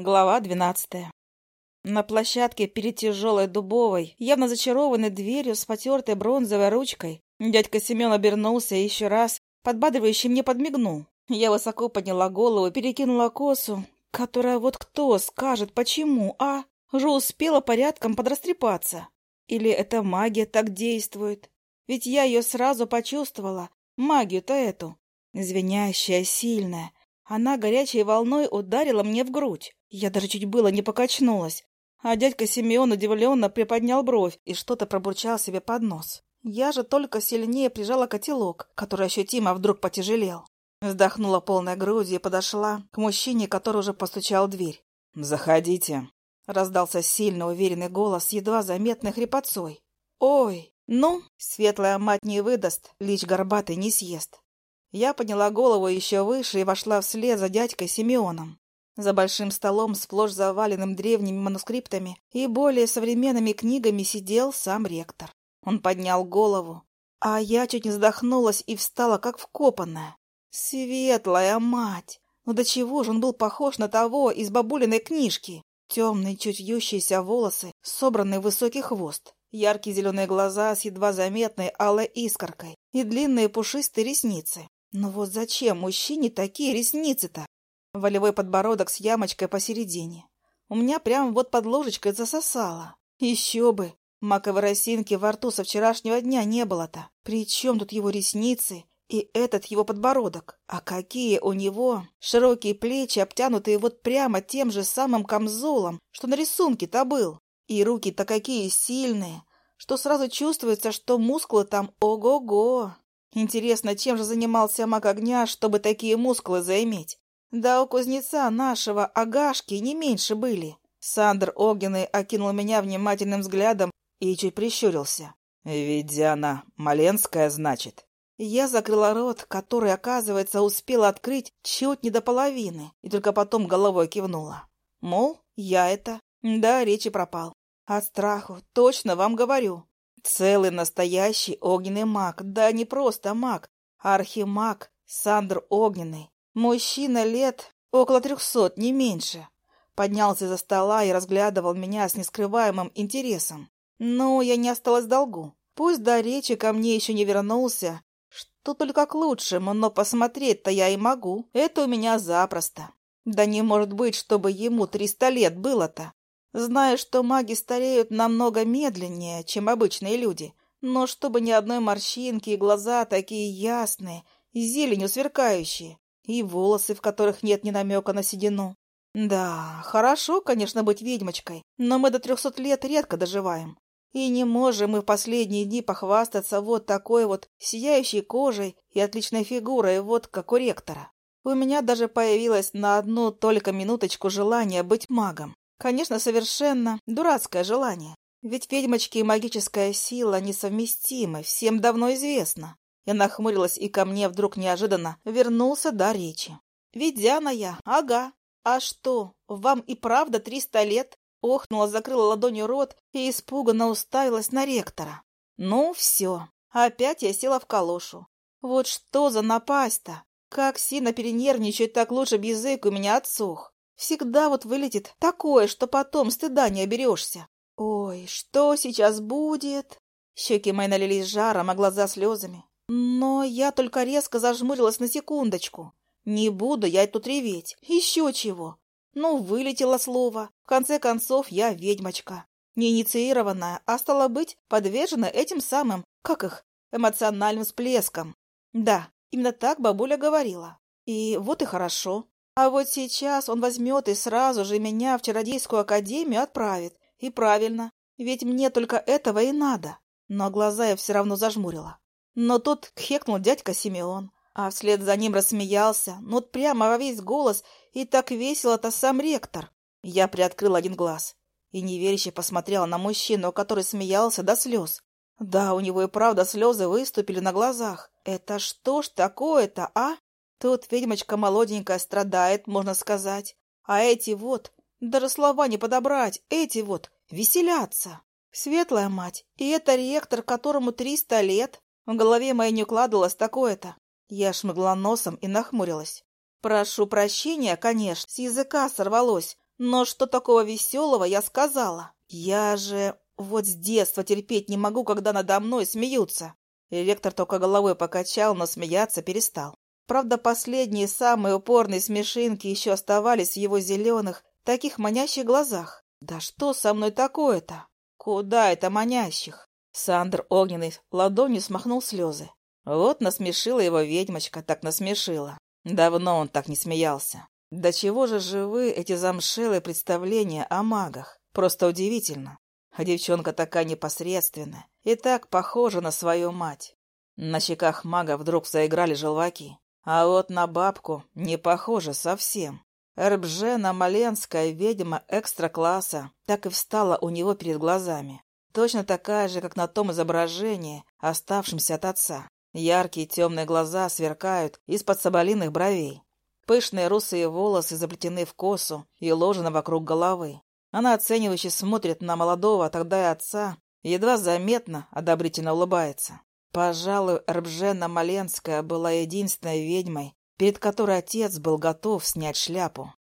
Глава двенадцатая. На площадке перед тяжелой дубовой, явно зачарованной дверью с потертой бронзовой ручкой, дядька Семен обернулся и еще раз, подбадривающе мне подмигнул. Я высоко подняла голову, и перекинула косу, которая вот кто скажет почему, а уже успела порядком подрастрепаться. Или эта магия так действует? Ведь я ее сразу почувствовала, магию-то эту, звенящая, сильная. Она горячей волной ударила мне в грудь. Я даже чуть было не покачнулась. А дядька Симеон удивленно приподнял бровь и что-то пробурчал себе под нос. Я же только сильнее прижала котелок, который ощутимо вдруг потяжелел. Вздохнула полной грудью и подошла к мужчине, который уже постучал в дверь. «Заходите», — раздался сильно уверенный голос едва заметный хрипотцой. «Ой, ну, светлая мать не выдаст, лич горбатый не съест». Я подняла голову еще выше и вошла вслед за дядькой Симеоном. За большим столом, сплошь заваленным древними манускриптами и более современными книгами, сидел сам ректор. Он поднял голову, а я чуть не задохнулась и встала, как вкопанная. Светлая мать! Ну до чего же он был похож на того из бабулиной книжки? Темные, чуть вьющиеся волосы, собранный высокий хвост, яркие зеленые глаза с едва заметной алой искоркой и длинные пушистые ресницы. Но вот зачем мужчине такие ресницы-то? Волевой подбородок с ямочкой посередине. У меня прям вот под ложечкой засосало. Еще бы! Маковой росинки во рту со вчерашнего дня не было-то. Причем тут его ресницы и этот его подбородок? А какие у него широкие плечи, обтянутые вот прямо тем же самым камзолом, что на рисунке-то был. И руки-то какие сильные, что сразу чувствуется, что мускулы там ого-го. Интересно, чем же занимался маг огня, чтобы такие мускулы заиметь? Да у кузнеца нашего Агашки не меньше были. Сандр Огненный окинул меня внимательным взглядом и чуть прищурился. «Ведь она Маленская, значит?» Я закрыла рот, который, оказывается, успела открыть чуть не до половины, и только потом головой кивнула. Мол, я это... Да, речи пропал. От страху, точно вам говорю. Целый настоящий огненный маг, да не просто маг, а архимаг, Сандр Огненный. Мужчина лет около трехсот, не меньше. Поднялся за стола и разглядывал меня с нескрываемым интересом. Но я не осталась в долгу. Пусть до речи ко мне еще не вернулся, что только к лучшему, но посмотреть-то я и могу. Это у меня запросто. Да не может быть, чтобы ему триста лет было-то. Знаю, что маги стареют намного медленнее, чем обычные люди, но чтобы ни одной морщинки и глаза такие ясные, зеленью сверкающие и волосы, в которых нет ни намека на седину. Да, хорошо, конечно, быть ведьмочкой, но мы до трехсот лет редко доживаем. И не можем мы в последние дни похвастаться вот такой вот сияющей кожей и отличной фигурой, вот как у ректора. У меня даже появилось на одну только минуточку желание быть магом. Конечно, совершенно дурацкое желание. Ведь ведьмочки и магическая сила несовместимы, всем давно известно. Я нахмурилась, и ко мне вдруг неожиданно вернулся до речи. «Ведяна я, ага. А что, вам и правда триста лет?» Охнула, закрыла ладонью рот и испуганно уставилась на ректора. «Ну все, опять я села в калошу. Вот что за напасть-то? Как сильно перенервничаю, так лучше б язык у меня отсох. Всегда вот вылетит такое, что потом стыда не оберешься. Ой, что сейчас будет?» Щеки мои налились жаром, а глаза слезами. Но я только резко зажмурилась на секундочку. Не буду я тут реветь. Еще чего. Ну, вылетело слово. В конце концов, я ведьмочка. Не инициированная, а стала быть подвержена этим самым, как их, эмоциональным всплескам. Да, именно так бабуля говорила. И вот и хорошо. А вот сейчас он возьмет и сразу же меня в чародейскую академию отправит. И правильно, ведь мне только этого и надо. Но глаза я все равно зажмурила. Но тут хекнул дядька Симеон, а вслед за ним рассмеялся, ну вот прямо во весь голос, и так весело-то сам ректор. Я приоткрыл один глаз и неверяще посмотрела на мужчину, который смеялся до слез. Да, у него и правда слезы выступили на глазах. Это что ж такое-то, а? Тут ведьмочка молоденькая страдает, можно сказать. А эти вот, даже слова не подобрать, эти вот, веселятся. Светлая мать, и это ректор, которому триста лет. В голове моей не укладывалось такое-то. Я шмыгла носом и нахмурилась. «Прошу прощения, конечно, с языка сорвалось, но что такого веселого я сказала? Я же вот с детства терпеть не могу, когда надо мной смеются». Ректор только головой покачал, но смеяться перестал. Правда, последние самые упорные смешинки еще оставались в его зеленых, таких манящих глазах. «Да что со мной такое-то? Куда это манящих?» Сандр огненный ладонью смахнул слезы. Вот насмешила его ведьмочка, так насмешила. Давно он так не смеялся. До чего же живы эти замшелые представления о магах? Просто удивительно. А девчонка такая непосредственная и так похожа на свою мать. На щеках мага вдруг заиграли желваки. А вот на бабку не похоже совсем. Эрбжена Маленская ведьма экстра-класса так и встала у него перед глазами. Точно такая же, как на том изображении, оставшемся от отца. Яркие темные глаза сверкают из-под соболиных бровей. Пышные русые волосы заплетены в косу и ложены вокруг головы. Она оценивающе смотрит на молодого, а тогда и отца, едва заметно одобрительно улыбается. Пожалуй, Рбжена Маленская была единственной ведьмой, перед которой отец был готов снять шляпу.